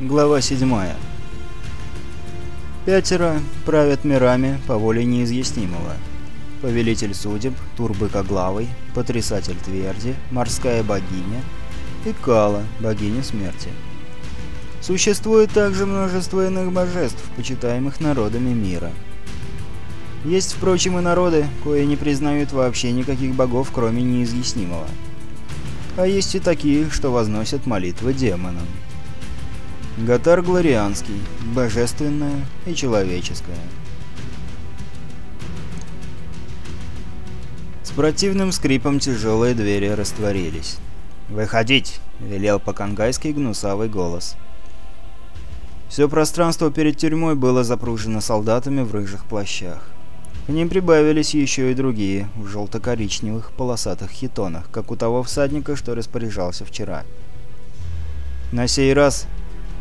Глава 7. Пятеро правят мирами по воле неизъяснимого. Повелитель судеб, Турбыкоглавый, Потрясатель Тверди, Морская богиня и Кала, богиня смерти. Существует также множество иных божеств, почитаемых народами мира. Есть, впрочем, и народы, кои не признают вообще никаких богов, кроме неизъяснимого. А есть и такие, что возносят молитвы демонам. Гатар Глорианский. Божественное и человеческое. С противным скрипом тяжелые двери растворились. «Выходить!» — велел по-кангайски гнусавый голос. Все пространство перед тюрьмой было запружено солдатами в рыжих плащах. К ним прибавились еще и другие, в желто-коричневых полосатых хитонах, как у того всадника, что распоряжался вчера. На сей раз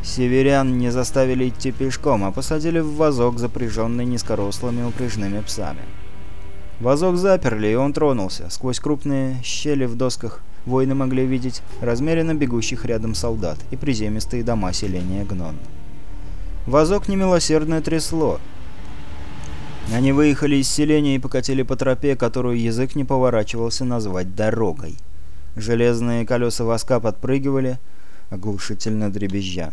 Северян не заставили идти пешком, а посадили в вазок, запряженный низкорослыми упряжными псами. Вазок заперли, и он тронулся. Сквозь крупные щели в досках воины могли видеть размеренно бегущих рядом солдат и приземистые дома селения Гнон. Вазок немилосердно трясло. Они выехали из селения и покатили по тропе, которую язык не поворачивался назвать дорогой. Железные колеса воска подпрыгивали, оглушительно дребезжа.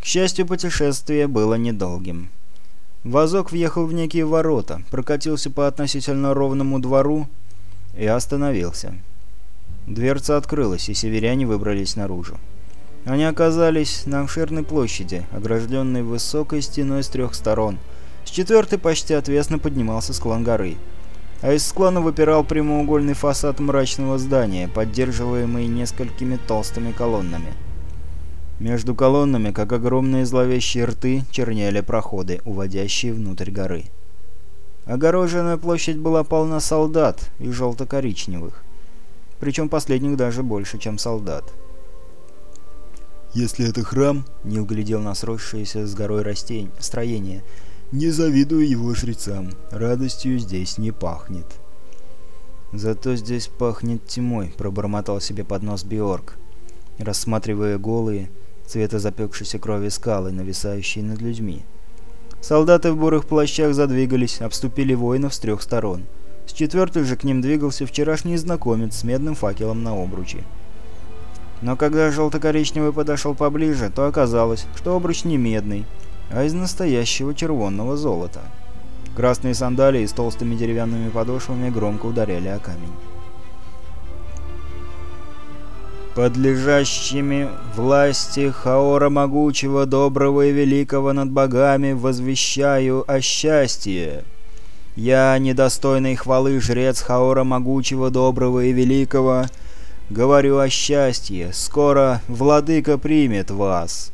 К счастью, путешествие было недолгим. Вазок въехал в некие ворота, прокатился по относительно ровному двору и остановился. Дверца открылась, и северяне выбрались наружу. Они оказались на обширной площади, огражденной высокой стеной с трех сторон. С четвертой почти отвесно поднимался склон горы. А из склона выпирал прямоугольный фасад мрачного здания, поддерживаемый несколькими толстыми колоннами. Между колоннами, как огромные зловещие рты, чернели проходы, уводящие внутрь горы. Огороженная площадь была полна солдат и желто-коричневых. Причем последних даже больше, чем солдат. «Если это храм», — не углядел на сросшееся с горой растень... строение, — «не завидую его жрецам. Радостью здесь не пахнет». «Зато здесь пахнет тьмой», — пробормотал себе под нос Биорг, рассматривая голые, цвета запекшейся крови скалы, нависающие над людьми. Солдаты в бурых плащах задвигались, обступили воинов с трех сторон. С четвертой же к ним двигался вчерашний знакомец с медным факелом на обруче. Но когда желто-коричневый подошел поближе, то оказалось, что обруч не медный, а из настоящего червонного золота. Красные сандалии с толстыми деревянными подошвами громко ударяли о камень подлежащими власти Хаора Могучего, Доброго и Великого над богами, возвещаю о счастье. Я, недостойный хвалы жрец Хаора Могучего, Доброго и Великого, говорю о счастье. Скоро владыка примет вас».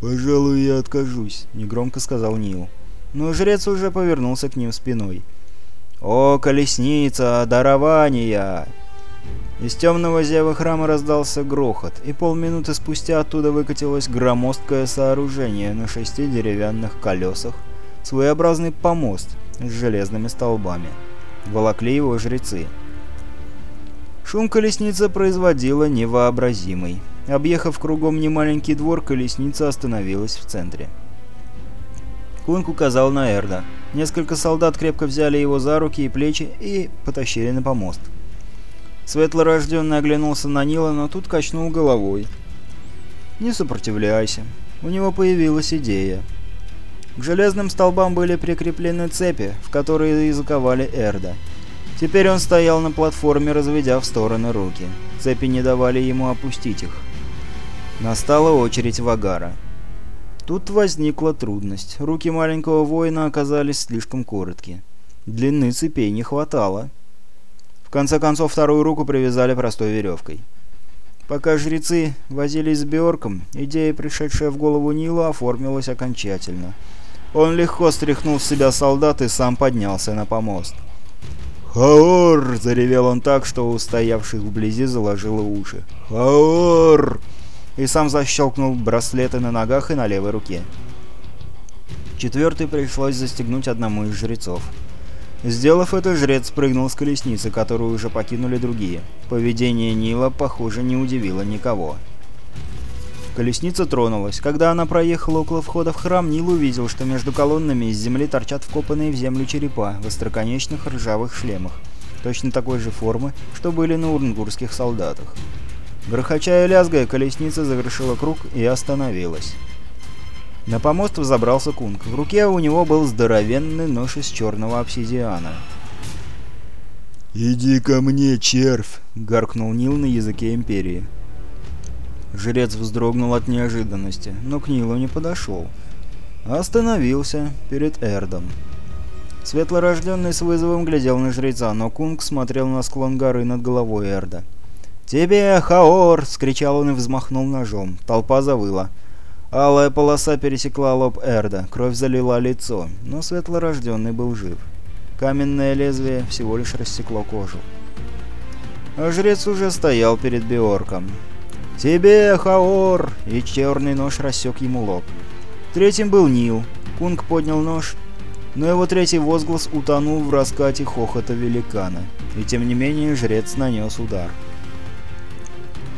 «Пожалуй, я откажусь», — негромко сказал Нил. Но жрец уже повернулся к ним спиной. «О, колесница дарования!» Из темного зева храма раздался грохот, и полминуты спустя оттуда выкатилось громоздкое сооружение на шести деревянных колесах, своеобразный помост с железными столбами. Волокли его жрецы. Шум колесницы производила невообразимый. Объехав кругом немаленький двор, колесница остановилась в центре. Кунг указал на Эрда. Несколько солдат крепко взяли его за руки и плечи и потащили на помост. Светлорожденный оглянулся на Нила, но тут качнул головой. «Не сопротивляйся. У него появилась идея». К железным столбам были прикреплены цепи, в которые и заковали Эрда. Теперь он стоял на платформе, разведя в стороны руки. Цепи не давали ему опустить их. Настала очередь Вагара. Тут возникла трудность. Руки маленького воина оказались слишком короткие. Длины цепей не хватало конце концов, вторую руку привязали простой веревкой. Пока жрецы возились с Беорком, идея, пришедшая в голову Нила, оформилась окончательно. Он легко стряхнул с себя солдат и сам поднялся на помост. «Хаор!» — заревел он так, что у стоявших вблизи заложило уши. «Хаор!» И сам защелкнул браслеты на ногах и на левой руке. Четвертый пришлось застегнуть одному из жрецов. Сделав это, жрец спрыгнул с колесницы, которую уже покинули другие. Поведение Нила, похоже, не удивило никого. Колесница тронулась. Когда она проехала около входа в храм, Нил увидел, что между колоннами из земли торчат вкопанные в землю черепа в остроконечных ржавых шлемах, точно такой же формы, что были на урнгурских солдатах. Грохоча и лязгая, колесница завершила круг и остановилась. На помост взобрался Кунг. В руке у него был здоровенный нож из черного обсидиана. «Иди ко мне, червь!» — гаркнул Нил на языке Империи. Жрец вздрогнул от неожиданности, но к Нилу не подошел. Остановился перед Эрдом. Светлорожденный с вызовом глядел на жреца, но Кунг смотрел на склон горы над головой Эрда. «Тебе, Хаор!» — скричал он и взмахнул ножом. Толпа завыла. Алая полоса пересекла лоб Эрда, кровь залила лицо, но светлорожденный был жив. Каменное лезвие всего лишь рассекло кожу. А жрец уже стоял перед Биорком. «Тебе, Хаор!» И черный нож рассек ему лоб. Третьим был Нил. Кунг поднял нож, но его третий возглас утонул в раскате хохота великана. И тем не менее жрец нанес удар.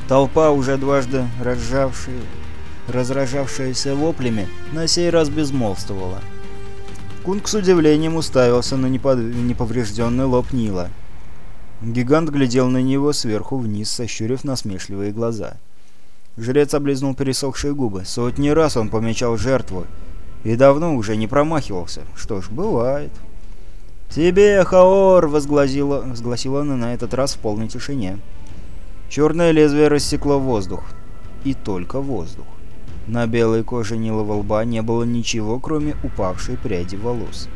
Толпа, уже дважды разжавшая, разражавшаяся воплями, на сей раз безмолвствовала. Кунг с удивлением уставился на непод... неповрежденный лоб Нила. Гигант глядел на него сверху вниз, сощурив насмешливые глаза. Жрец облизнул пересохшие губы. Сотни раз он помечал жертву. И давно уже не промахивался. Что ж, бывает. «Тебе, Хаор!» — возгласила, возгласила она на этот раз в полной тишине. Черное лезвие рассекло воздух. И только воздух. На белой коже Нилова лба не было ничего, кроме упавшей пряди волос.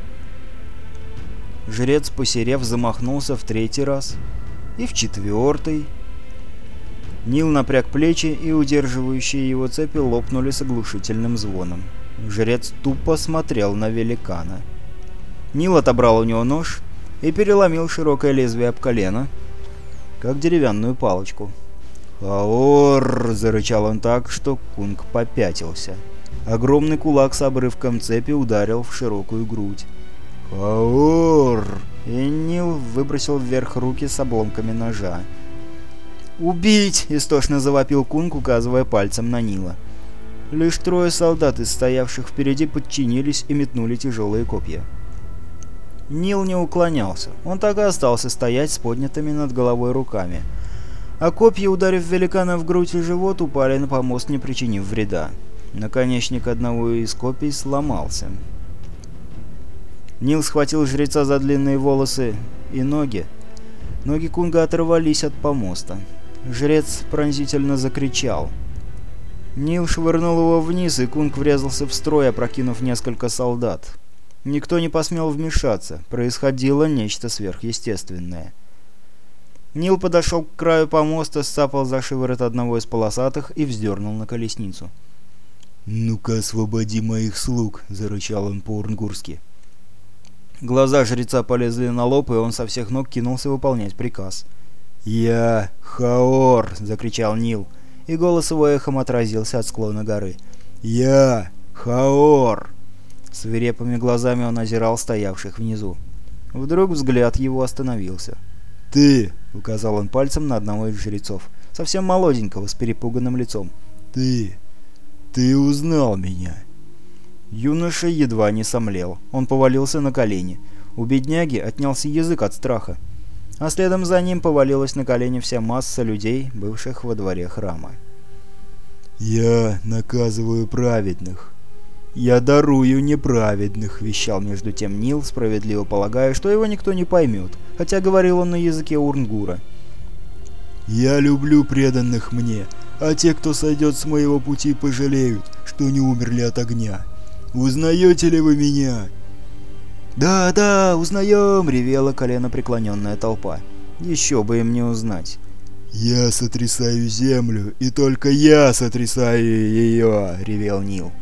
Жрец, посерев, замахнулся в третий раз. И в четвертый. Нил напряг плечи, и удерживающие его цепи лопнули с оглушительным звоном. Жрец тупо смотрел на великана. Нил отобрал у него нож и переломил широкое лезвие об колено, как деревянную палочку. «Аор!» — зарычал он так, что Кунг попятился. Огромный кулак с обрывком цепи ударил в широкую грудь. «Аор!» И Нил выбросил вверх руки с обломками ножа. «Убить!» — истошно завопил Кунг, указывая пальцем на Нила. Лишь трое солдат из стоявших впереди подчинились и метнули тяжелые копья. Нил не уклонялся. Он так и остался стоять с поднятыми над головой руками. А копья, ударив великана в грудь и живот, упали на помост, не причинив вреда. Наконечник одного из копий сломался. Нил схватил жреца за длинные волосы и ноги. Ноги Кунга оторвались от помоста. Жрец пронзительно закричал. Нил швырнул его вниз, и Кунг врезался в строй, опрокинув несколько солдат. Никто не посмел вмешаться. Происходило нечто сверхъестественное. Нил подошел к краю помоста, сцапал за шиворот одного из полосатых и вздернул на колесницу. «Ну-ка, освободи моих слуг!» — зарычал он по-урнгурски. Глаза жреца полезли на лоб, и он со всех ног кинулся выполнять приказ. «Я Хаор!» — закричал Нил, и голос его эхом отразился от склона горы. «Я Хаор!» Свирепыми глазами он озирал стоявших внизу. Вдруг взгляд его остановился. «Ты!» — указал он пальцем на одного из жрецов, совсем молоденького, с перепуганным лицом. «Ты! Ты узнал меня!» Юноша едва не сомлел. Он повалился на колени. У бедняги отнялся язык от страха. А следом за ним повалилась на колени вся масса людей, бывших во дворе храма. «Я наказываю праведных. Я дарую неправедных», — вещал между тем Нил, справедливо полагая, что его никто не поймет, хотя говорил он на языке Урнгура. «Я люблю преданных мне, а те, кто сойдет с моего пути, пожалеют, что не умерли от огня. Узнаете ли вы меня?» «Да, да, узнаем!» — ревела колено преклоненная толпа. «Еще бы им не узнать!» «Я сотрясаю землю, и только я сотрясаю ее!» — ревел Нил.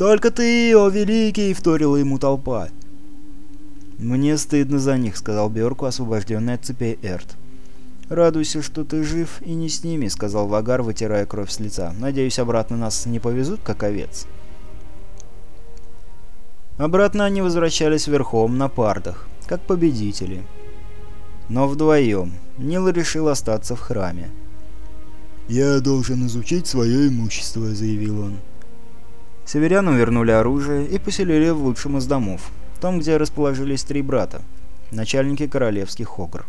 «Только ты, о великий!» — вторила ему толпа. «Мне стыдно за них», — сказал Бёрку, освобожденный от цепей Эрт. «Радуйся, что ты жив и не с ними», — сказал Вагар, вытирая кровь с лица. «Надеюсь, обратно нас не повезут, как овец». Обратно они возвращались верхом на пардах, как победители. Но вдвоем. Нил решил остаться в храме. «Я должен изучить свое имущество», — заявил он. Северянам вернули оружие и поселили в лучшем из домов, там, где расположились три брата, начальники королевских огр.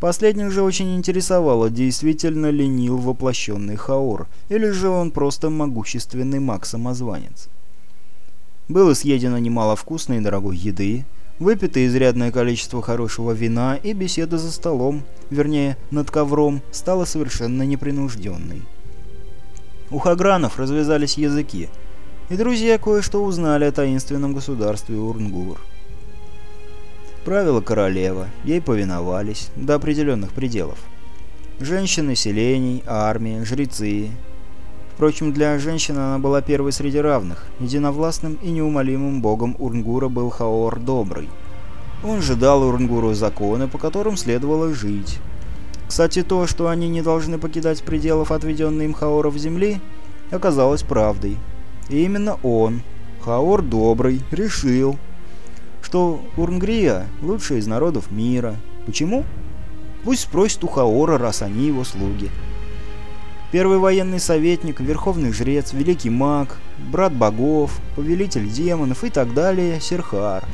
Последних же очень интересовало, действительно ли Нил воплощенный Хаор, или же он просто могущественный маг-самозванец. Было съедено немало вкусной и дорогой еды, выпито изрядное количество хорошего вина, и беседа за столом, вернее, над ковром, стала совершенно непринужденной. У Хагранов развязались языки, и друзья кое-что узнали о таинственном государстве Урнгур. Правила королева, ей повиновались до определенных пределов. Женщины, селений, армия, жрецы, Впрочем, для женщины она была первой среди равных. Единовластным и неумолимым богом Урнгура был Хаор Добрый. Он же дал Урнгуру законы, по которым следовало жить. Кстати, то, что они не должны покидать пределов отведенной им Хаоров земли, оказалось правдой. И именно он, Хаор Добрый, решил, что Урнгрия – лучший из народов мира. Почему? Пусть спросит у Хаора, раз они его слуги. Первый военный советник, верховный жрец, великий маг, брат богов, повелитель демонов и так далее – Серхар.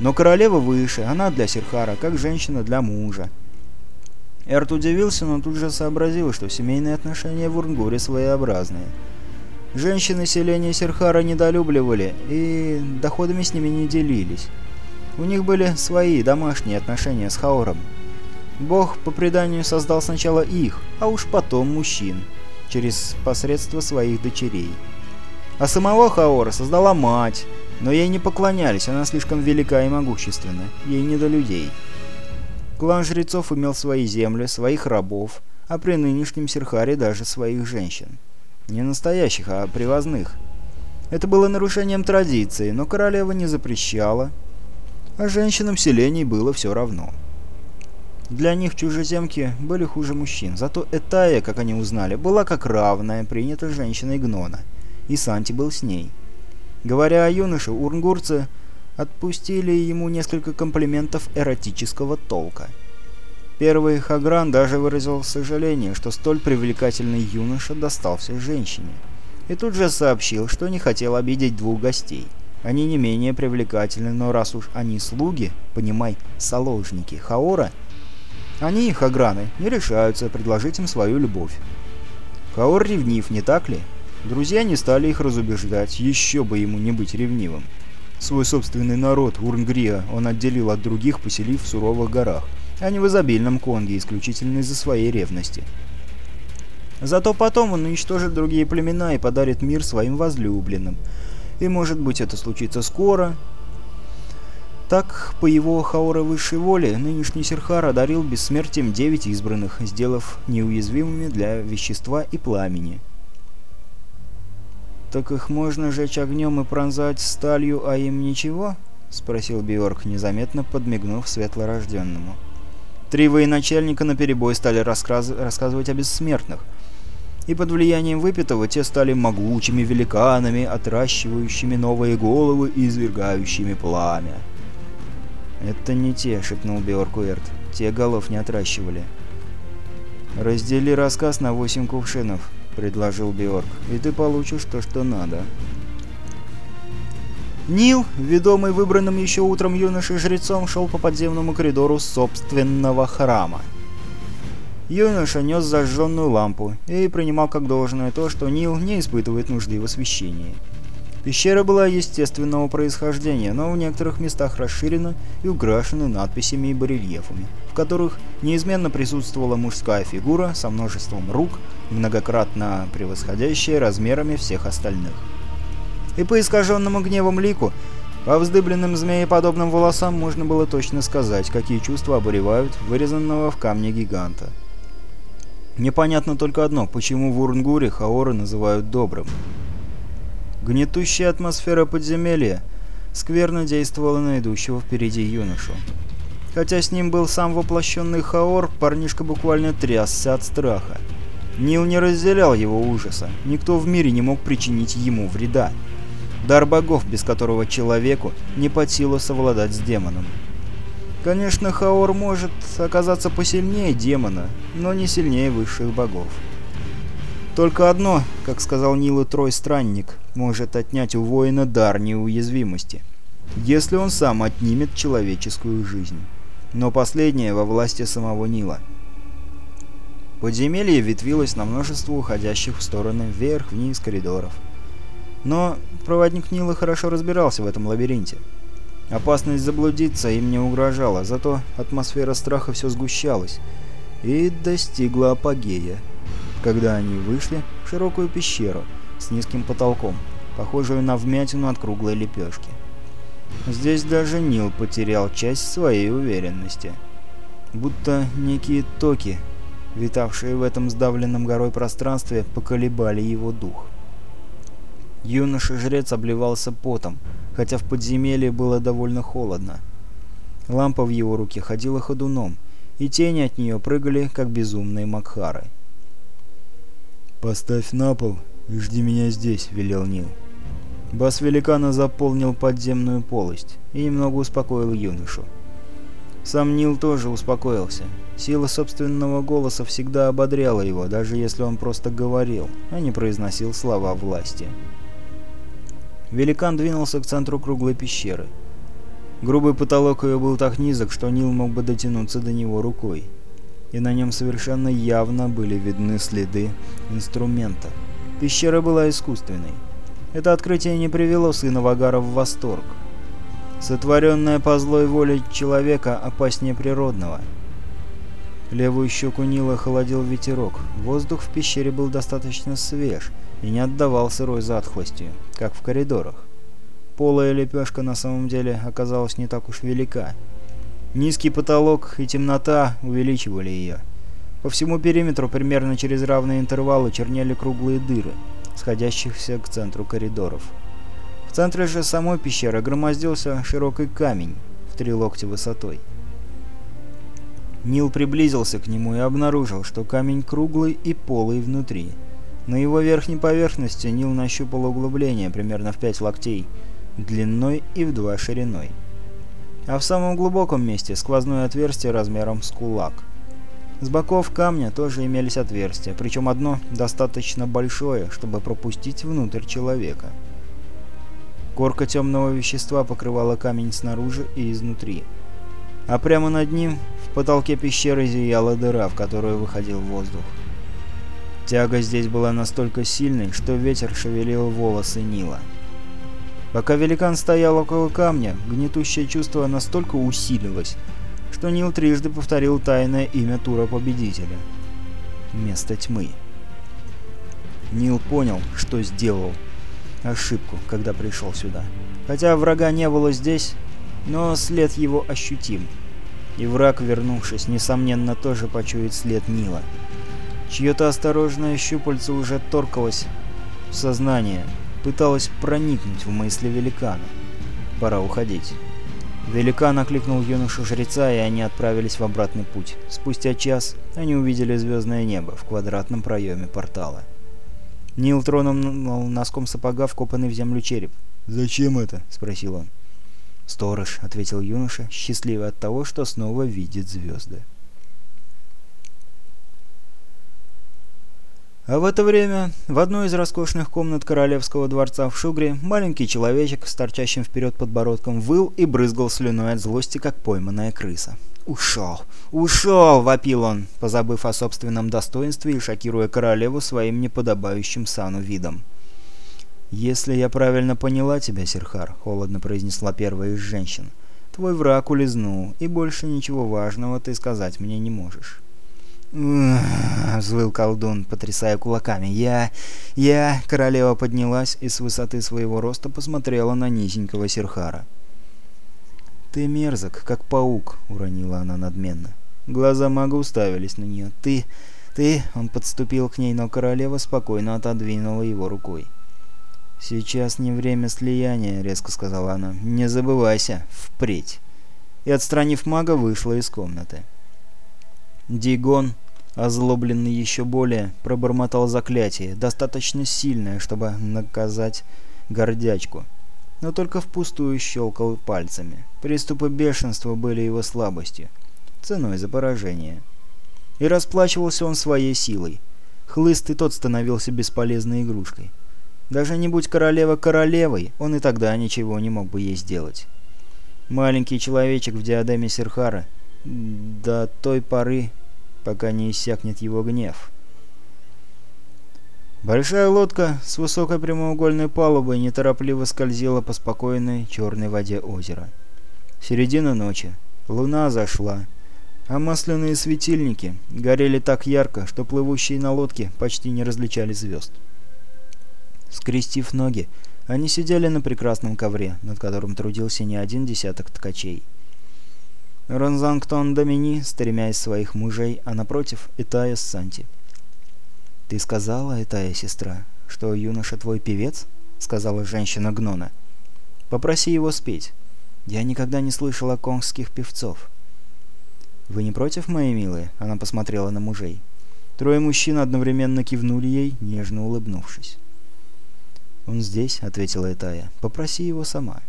Но королева выше, она для Серхара, как женщина для мужа. Эрт удивился, но тут же сообразил, что семейные отношения в Урнгуре своеобразные. Женщины селения Серхара недолюбливали и доходами с ними не делились. У них были свои домашние отношения с Хаором, Бог по преданию создал сначала их, а уж потом мужчин, через посредство своих дочерей. А самого Хаора создала мать, но ей не поклонялись, она слишком велика и могущественна, ей не до людей. Клан жрецов имел свои земли, своих рабов, а при нынешнем Серхаре даже своих женщин. Не настоящих, а привозных. Это было нарушением традиции, но королева не запрещала, а женщинам селений было все равно. Для них чужеземки были хуже мужчин, зато Этая, как они узнали, была как равная, принята женщиной Гнона. И Санти был с ней. Говоря о юноше, урнгурцы отпустили ему несколько комплиментов эротического толка. Первый Хагран даже выразил сожаление, что столь привлекательный юноша достался женщине. И тут же сообщил, что не хотел обидеть двух гостей. Они не менее привлекательны, но раз уж они слуги, понимай, соложники Хаора – они, хаграны, не решаются предложить им свою любовь. Хаор ревнив, не так ли? Друзья не стали их разубеждать, еще бы ему не быть ревнивым. Свой собственный народ, Урнгрия, он отделил от других, поселив в суровых горах, а не в изобильном Конге, исключительно из-за своей ревности. Зато потом он уничтожит другие племена и подарит мир своим возлюбленным. И может быть это случится скоро, так, по его хаора высшей воле, нынешний Серхар одарил бессмертием девять избранных, сделав неуязвимыми для вещества и пламени. «Так их можно жечь огнем и пронзать сталью, а им ничего?» — спросил Биорг, незаметно подмигнув светлорожденному. Три военачальника наперебой стали рассказ рассказывать о бессмертных, и под влиянием выпитого те стали могучими великанами, отращивающими новые головы и извергающими пламя. «Это не те», — шепнул Биоркуэрт. «Те голов не отращивали». «Раздели рассказ на восемь кувшинов», — предложил Биорк, — «и ты получишь то, что надо». Нил, ведомый выбранным еще утром юношей-жрецом, шел по подземному коридору собственного храма. Юноша нес зажженную лампу и принимал как должное то, что Нил не испытывает нужды в освещении. Пещера была естественного происхождения, но в некоторых местах расширена и украшена надписями и барельефами, в которых неизменно присутствовала мужская фигура со множеством рук, многократно превосходящая размерами всех остальных. И по искаженному гневом лику, по вздыбленным змееподобным волосам можно было точно сказать, какие чувства обуревают вырезанного в камне гиганта. Непонятно только одно, почему в Урнгуре Хаора называют добрым. Гнетущая атмосфера подземелья скверно действовала на идущего впереди юношу. Хотя с ним был сам воплощенный Хаор, парнишка буквально трясся от страха. Нил не разделял его ужаса, никто в мире не мог причинить ему вреда. Дар богов, без которого человеку не под силу совладать с демоном. Конечно, Хаор может оказаться посильнее демона, но не сильнее высших богов. Только одно, как сказал Нилу Трой Странник, может отнять у воина дар неуязвимости, если он сам отнимет человеческую жизнь. Но последнее во власти самого Нила. Подземелье ветвилось на множество уходящих в стороны вверх-вниз коридоров. Но проводник Нила хорошо разбирался в этом лабиринте. Опасность заблудиться им не угрожала, зато атмосфера страха все сгущалась и достигла апогея когда они вышли в широкую пещеру с низким потолком, похожую на вмятину от круглой лепешки. Здесь даже Нил потерял часть своей уверенности. Будто некие токи, витавшие в этом сдавленном горой пространстве, поколебали его дух. Юноша-жрец обливался потом, хотя в подземелье было довольно холодно. Лампа в его руке ходила ходуном, и тени от нее прыгали, как безумные макхары. «Поставь на пол и жди меня здесь», — велел Нил. Бас великана заполнил подземную полость и немного успокоил юношу. Сам Нил тоже успокоился. Сила собственного голоса всегда ободряла его, даже если он просто говорил, а не произносил слова власти. Великан двинулся к центру круглой пещеры. Грубый потолок ее был так низок, что Нил мог бы дотянуться до него рукой и на нем совершенно явно были видны следы инструмента. Пещера была искусственной. Это открытие не привело сына Вагара в восторг. Сотворенное по злой воле человека опаснее природного. Левую щеку Нила холодил ветерок. Воздух в пещере был достаточно свеж и не отдавал сырой затхлостью, как в коридорах. Полая лепешка на самом деле оказалась не так уж велика. Низкий потолок и темнота увеличивали ее. По всему периметру примерно через равные интервалы чернели круглые дыры, сходящихся к центру коридоров. В центре же самой пещеры громоздился широкий камень в три локтя высотой. Нил приблизился к нему и обнаружил, что камень круглый и полый внутри. На его верхней поверхности Нил нащупал углубление примерно в 5 локтей, длиной и в 2 шириной а в самом глубоком месте сквозное отверстие размером с кулак. С боков камня тоже имелись отверстия, причем одно достаточно большое, чтобы пропустить внутрь человека. Корка темного вещества покрывала камень снаружи и изнутри. А прямо над ним в потолке пещеры зияла дыра, в которую выходил воздух. Тяга здесь была настолько сильной, что ветер шевелил волосы Нила. Пока великан стоял около камня, гнетущее чувство настолько усилилось, что Нил трижды повторил тайное имя Тура Победителя. Место тьмы. Нил понял, что сделал ошибку, когда пришел сюда. Хотя врага не было здесь, но след его ощутим. И враг, вернувшись, несомненно, тоже почует след Нила. Чье-то осторожное щупальце уже торкалось в сознание, пыталась проникнуть в мысли великана. Пора уходить. Великан окликнул юношу-жреца, и они отправились в обратный путь. Спустя час они увидели звездное небо в квадратном проеме портала. Нил тронул носком сапога вкопанный в землю череп. «Зачем это?» — спросил он. «Сторож», — ответил юноша, счастливый от того, что снова видит звезды. А в это время в одной из роскошных комнат королевского дворца в Шугре маленький человечек с торчащим вперед подбородком выл и брызгал слюной от злости, как пойманная крыса. «Ушел! Ушел!» — вопил он, позабыв о собственном достоинстве и шокируя королеву своим неподобающим сану видом. «Если я правильно поняла тебя, Серхар», — холодно произнесла первая из женщин, — «твой враг улизнул, и больше ничего важного ты сказать мне не можешь». Взвыл колдун, потрясая кулаками. «Я... я...» Королева поднялась и с высоты своего роста посмотрела на низенького Серхара. «Ты мерзок, как паук», — уронила она надменно. Глаза мага уставились на нее. «Ты... ты...» — он подступил к ней, но королева спокойно отодвинула его рукой. «Сейчас не время слияния», — резко сказала она. «Не забывайся, впредь». И, отстранив мага, вышла из комнаты. Дигон, озлобленный еще более, пробормотал заклятие, достаточно сильное, чтобы наказать гордячку. Но только впустую щелкал пальцами. Приступы бешенства были его слабостью, ценой за поражение. И расплачивался он своей силой. хлыст и тот становился бесполезной игрушкой. Даже не будь королева королевой, он и тогда ничего не мог бы ей сделать. Маленький человечек в диадеме Серхара до той поры, пока не иссякнет его гнев. Большая лодка с высокой прямоугольной палубой неторопливо скользила по спокойной черной воде озера. Середина ночи. Луна зашла, а масляные светильники горели так ярко, что плывущие на лодке почти не различали звезд. Скрестив ноги, они сидели на прекрасном ковре, над которым трудился не один десяток ткачей. Ронзангтон Домини с тремя из своих мужей, а напротив — Итая с Санти. «Ты сказала, Итая, сестра, что юноша твой певец?» — сказала женщина Гнона. «Попроси его спеть. Я никогда не слышала конгских певцов». «Вы не против, мои милые?» — она посмотрела на мужей. Трое мужчин одновременно кивнули ей, нежно улыбнувшись. «Он здесь», — ответила Этая. «Попроси его сама».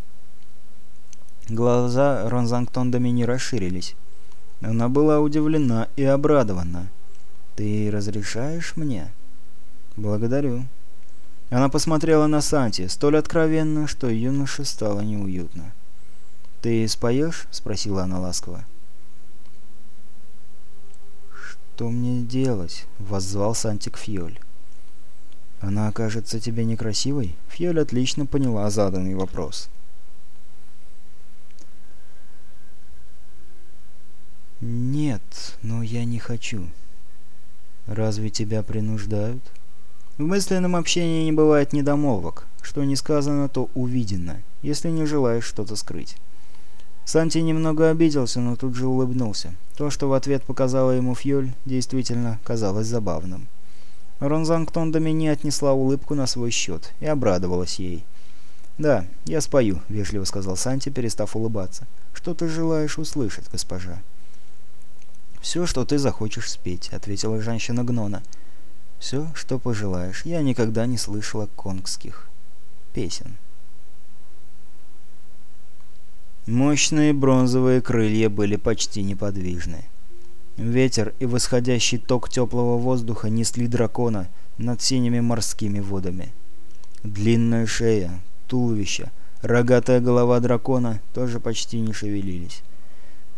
Глаза Ронзангтон Домини расширились. Она была удивлена и обрадована. «Ты разрешаешь мне?» «Благодарю». Она посмотрела на Санти столь откровенно, что юноше стало неуютно. «Ты споешь?» — спросила она ласково. «Что мне делать?» — воззвал Санти к Фьоль. «Она окажется тебе некрасивой?» Фьоль отлично поняла заданный вопрос. «Нет, но я не хочу». «Разве тебя принуждают?» В мысленном общении не бывает недомолвок. Что не сказано, то увидено, если не желаешь что-то скрыть. Санти немного обиделся, но тут же улыбнулся. То, что в ответ показала ему Фьоль, действительно казалось забавным. Ронзангтон Домини отнесла улыбку на свой счет и обрадовалась ей. «Да, я спою», — вежливо сказал Санти, перестав улыбаться. «Что ты желаешь услышать, госпожа?» «Все, что ты захочешь спеть», — ответила женщина Гнона. «Все, что пожелаешь. Я никогда не слышала конгских песен». Мощные бронзовые крылья были почти неподвижны. Ветер и восходящий ток теплого воздуха несли дракона над синими морскими водами. Длинная шея, туловище, рогатая голова дракона тоже почти не шевелились.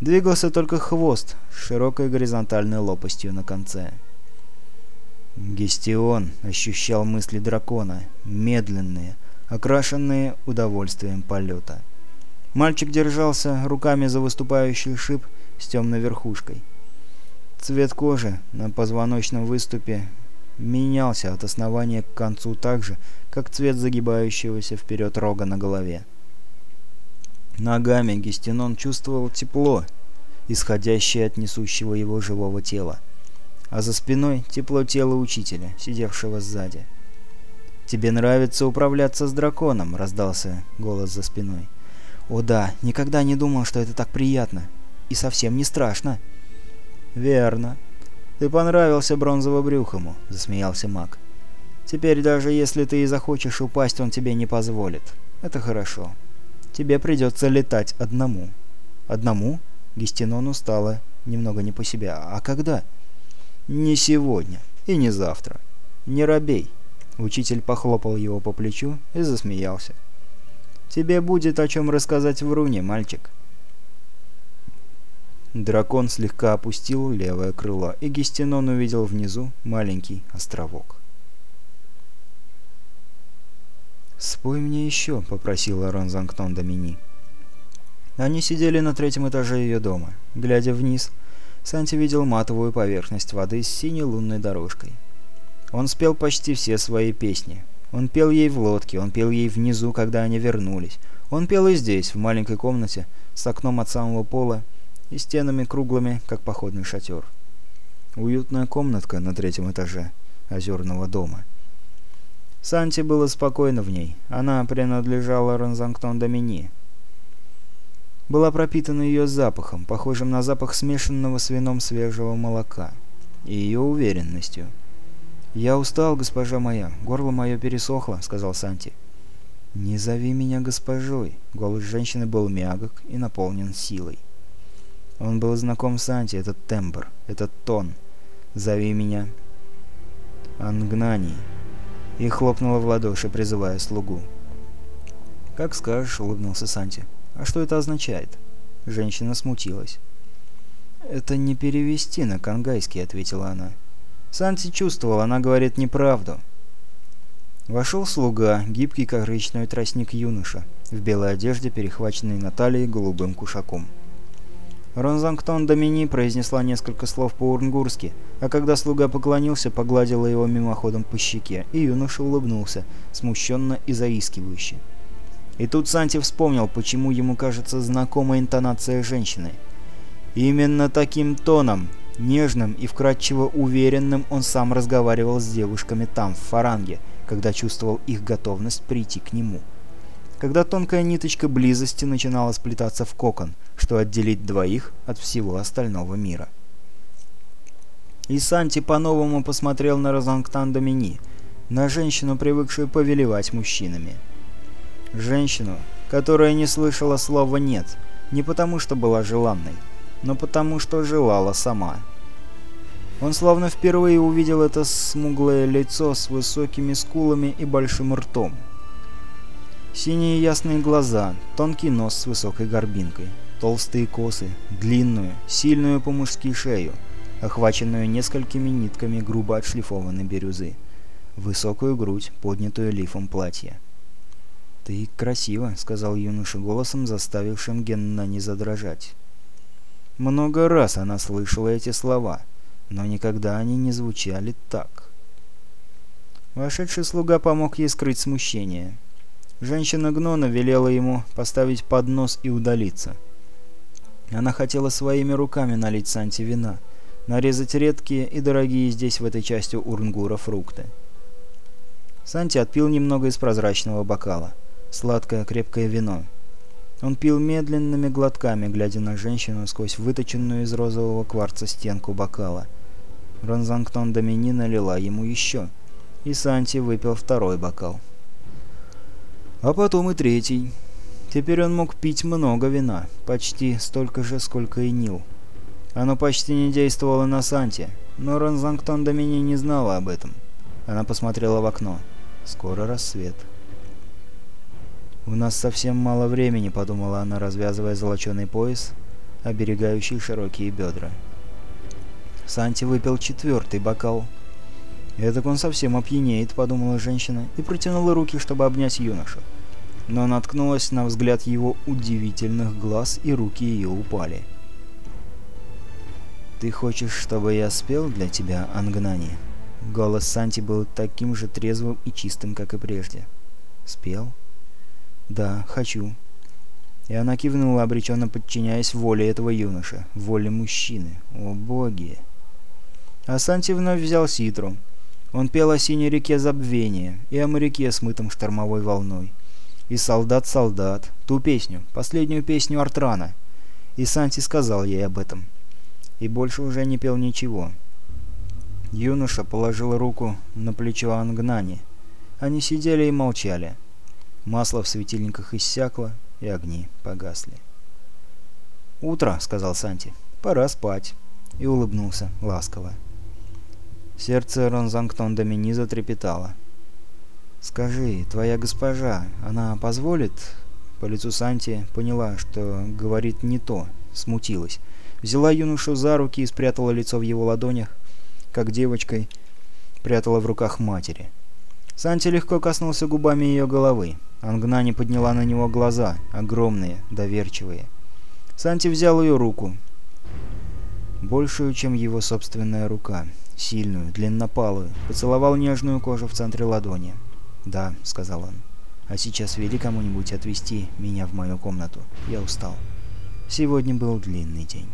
Двигался только хвост с широкой горизонтальной лопастью на конце. Гестион ощущал мысли дракона, медленные, окрашенные удовольствием полета. Мальчик держался руками за выступающий шип с темной верхушкой. Цвет кожи на позвоночном выступе менялся от основания к концу так же, как цвет загибающегося вперед рога на голове. Ногами Гестинон чувствовал тепло, исходящее от несущего его живого тела, а за спиной тепло тела учителя, сидевшего сзади. «Тебе нравится управляться с драконом?» — раздался голос за спиной. «О да, никогда не думал, что это так приятно. И совсем не страшно». «Верно. Ты понравился бронзово-брюхому», — засмеялся маг. «Теперь даже если ты и захочешь упасть, он тебе не позволит. Это хорошо. Тебе придется летать одному». «Одному?» Гестинону стало немного не по себе. «А когда?» «Не сегодня. И не завтра. Не робей». Учитель похлопал его по плечу и засмеялся. «Тебе будет о чем рассказать в руне, мальчик». Дракон слегка опустил левое крыло, и Гестинон увидел внизу маленький островок. «Спой мне еще», — попросила Ронзангтон Домини. Они сидели на третьем этаже ее дома. Глядя вниз, Санти видел матовую поверхность воды с синей лунной дорожкой. Он спел почти все свои песни. Он пел ей в лодке, он пел ей внизу, когда они вернулись. Он пел и здесь, в маленькой комнате, с окном от самого пола, и стенами круглыми, как походный шатер. Уютная комнатка на третьем этаже озерного дома. Санти было спокойно в ней. Она принадлежала Ронзангтон Домини. Была пропитана ее запахом, похожим на запах смешанного с вином свежего молока, и ее уверенностью. «Я устал, госпожа моя. Горло мое пересохло», — сказал Санти. «Не зови меня госпожой». Голос женщины был мягок и наполнен силой. Он был знаком с Анти, этот тембр, этот тон. «Зови меня». «Ангнани!» И хлопнула в ладоши, призывая слугу. «Как скажешь», — улыбнулся Санти. «А что это означает?» Женщина смутилась. «Это не перевести на кангайский», — ответила она. Санти чувствовал, она говорит неправду. Вошел слуга, гибкий как речной тростник юноша, в белой одежде, перехваченной на талии голубым кушаком. Ронзангтон Домини произнесла несколько слов по-урнгурски, а когда слуга поклонился, погладила его мимоходом по щеке, и юноша улыбнулся, смущенно и заискивающе. И тут Санти вспомнил, почему ему кажется знакомая интонация женщины. Именно таким тоном, нежным и вкрадчиво уверенным, он сам разговаривал с девушками там, в Фаранге, когда чувствовал их готовность прийти к нему когда тонкая ниточка близости начинала сплетаться в кокон, что отделить двоих от всего остального мира. И Санти по-новому посмотрел на Розанктан Домини, на женщину, привыкшую повелевать мужчинами. Женщину, которая не слышала слова «нет», не потому что была желанной, но потому что желала сама. Он словно впервые увидел это смуглое лицо с высокими скулами и большим ртом – Синие ясные глаза, тонкий нос с высокой горбинкой, толстые косы, длинную, сильную по-мужски шею, охваченную несколькими нитками грубо отшлифованной бирюзы, высокую грудь, поднятую лифом платья. «Ты красиво», — сказал юноша голосом, заставившим Генна не задрожать. Много раз она слышала эти слова, но никогда они не звучали так. Вошедший слуга помог ей скрыть смущение. Женщина Гнона велела ему поставить поднос и удалиться. Она хотела своими руками налить Санти вина, нарезать редкие и дорогие здесь в этой части Урнгура фрукты. Санти отпил немного из прозрачного бокала. Сладкое крепкое вино. Он пил медленными глотками, глядя на женщину сквозь выточенную из розового кварца стенку бокала. Ронзангтон Домини налила ему еще, и Санти выпил второй бокал. А потом и третий. Теперь он мог пить много вина, почти столько же, сколько и Нил. Оно почти не действовало на Санте, но Ронзангтон до меня не знала об этом. Она посмотрела в окно. Скоро рассвет. «У нас совсем мало времени», — подумала она, развязывая золоченый пояс, оберегающий широкие бедра. Санти выпил четвертый бокал. «Этак он совсем опьянеет», — подумала женщина, и протянула руки, чтобы обнять юношу. Но наткнулась на взгляд его удивительных глаз, и руки ее упали. «Ты хочешь, чтобы я спел для тебя, Ангнани?» Голос Санти был таким же трезвым и чистым, как и прежде. «Спел?» «Да, хочу». И она кивнула, обреченно подчиняясь воле этого юноши, воле мужчины. О боги! А Санти вновь взял ситру. Он пел о синей реке забвения и о моряке, смытом штормовой волной. И солдат-солдат, ту песню, последнюю песню Артрана. И Санти сказал ей об этом. И больше уже не пел ничего. Юноша положил руку на плечо Ангнани. Они сидели и молчали. Масло в светильниках иссякло, и огни погасли. «Утро», — сказал Санти. «Пора спать». И улыбнулся ласково. Сердце Ронзангтон Домини затрепетало. «Скажи, твоя госпожа, она позволит?» По лицу Санти поняла, что говорит не то, смутилась. Взяла юношу за руки и спрятала лицо в его ладонях, как девочкой прятала в руках матери. Санти легко коснулся губами ее головы. Ангнани подняла на него глаза, огромные, доверчивые. Санти взял ее руку, большую, чем его собственная рука сильную, длиннопалую, поцеловал нежную кожу в центре ладони. «Да», — сказал он, — «а сейчас вели кому-нибудь отвезти меня в мою комнату. Я устал. Сегодня был длинный день».